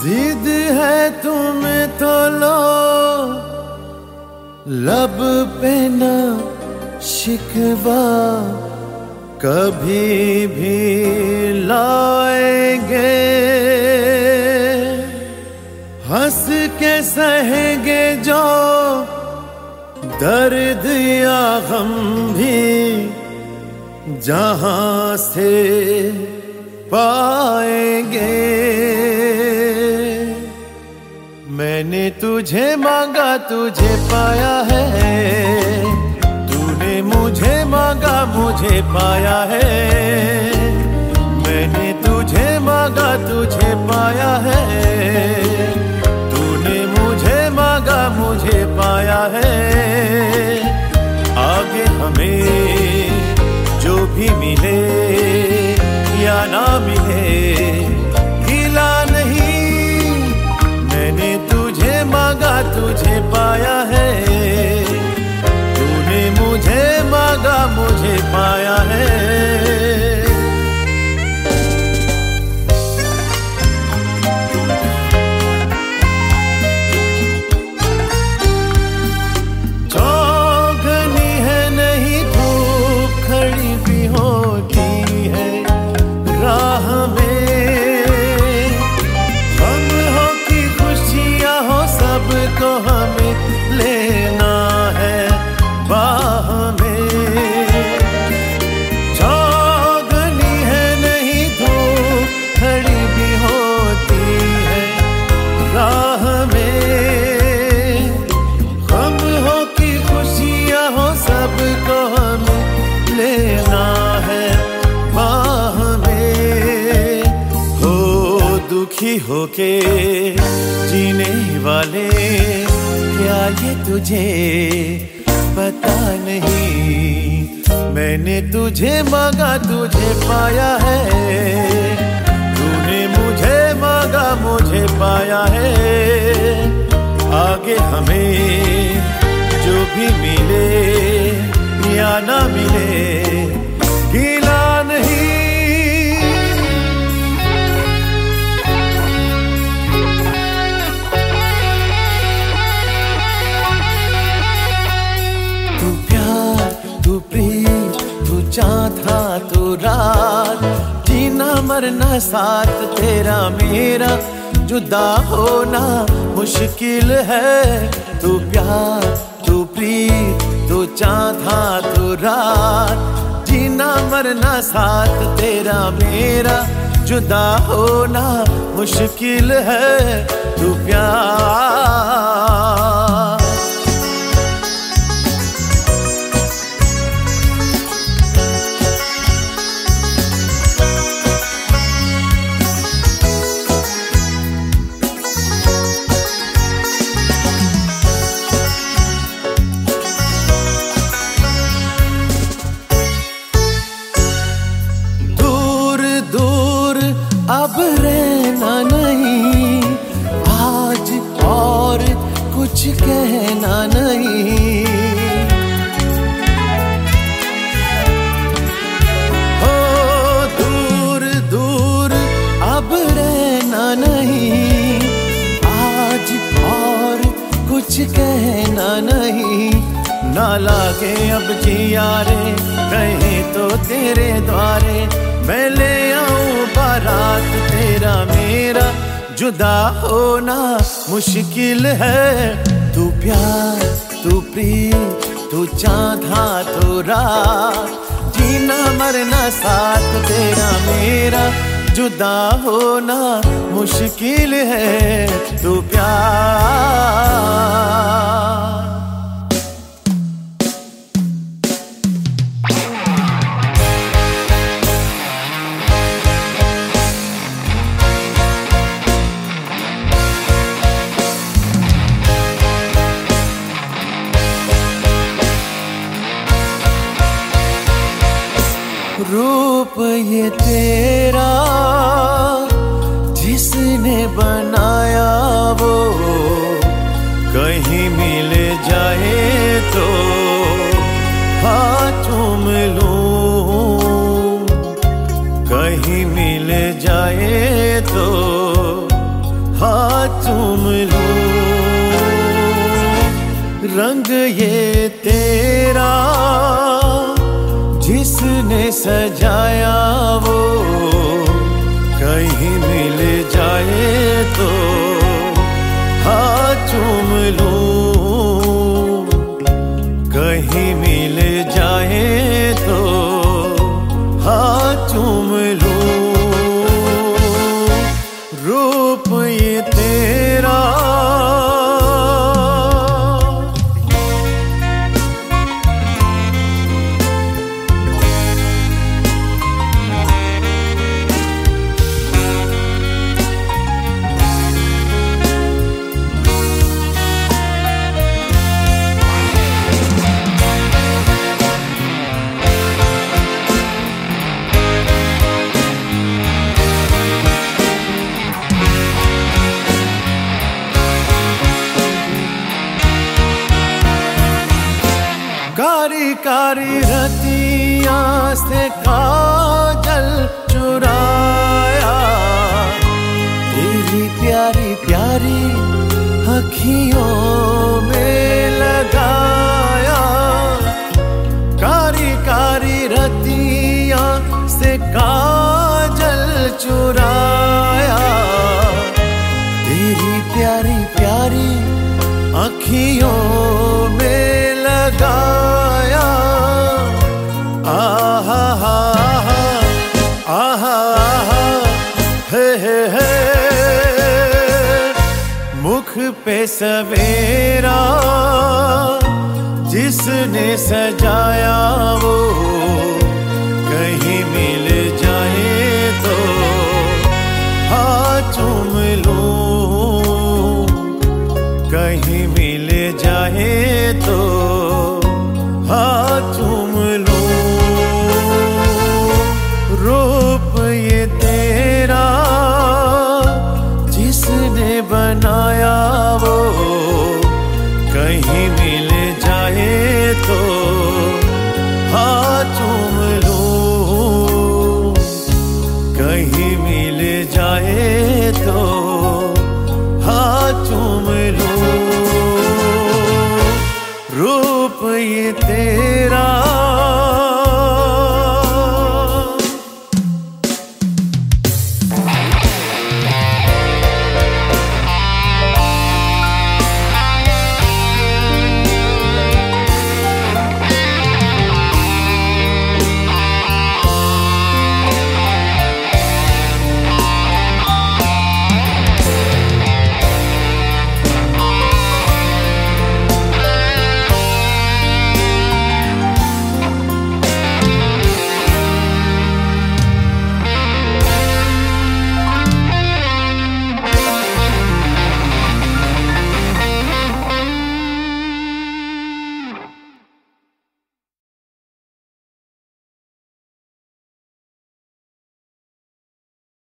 जिद है तुम तो लो लब पे ना शिकवा। कभी भी लाएँगे। हंस के सहेंगे जो दर्द या गम भी जहाँ से पाएँगे। मैंने तुझे मांगा, तुझे पाया है। तूने मुझे मांगा, मुझे पाया है। मैंने तुझे मांगा, तुझे पाया है। पाया है। आगे हमें जो भी मिले, या ना मिले गिला नहीं। मैंने तुझे मांगा, तुझे पाया है। तूने मुझे मांगा, मुझे पाया है। दुखी होके जीने वाले, क्या ये तुझे पता नहीं? मैंने तुझे मांगा, तुझे पाया है। तूने मुझे मांगा, मुझे पाया है। आगे हमें जो भी मिले, या ना मिले था तू रात, जीना मरना साथ तेरा मेरा, जुदा होना मुश्किल है। तू प्यार, तू प्रीत, तू था तू रात, जीना मरना साथ तेरा मेरा, जुदा होना मुश्किल है। तू प्यार कुछ कहना नहीं। ना लागे अब जियारे कहे तो तेरे द्वारे। मैं ले आऊँ बारात तेरा मेरा। जुदा होना मुश्किल है। तू प्यार, तू प्रीत, तू चाँदा तू रात। जीना, मरना साथ तेरा मेरा। जुदा होना मुश्किल है तू प्यार। रूप ये तेरा, जिसने बनाया वो, कहीं मिल जाए तो हाँ चूम लूँ। कहीं मिल जाए तो हाँ चूम लूँ। रंग ये तेरा जिसने सजाया वो, कहीं मिल जाए तो हाँ चूम लूँ। कहीं मिल जाए तो हाँ चूम लूँ। रूप ये कारी कारी रतिया से काजल चुराया। तेरी प्यारी प्यारी अखियों में लगाया। कारी कारी रतिया से काजल चुराया। तेरी प्यारी प्यारी अखियों में लगाया सवेरा जिसने सजाया चुम लो। कहीं मिल जाए तो हाँ चुम लो। रूप ये तेरा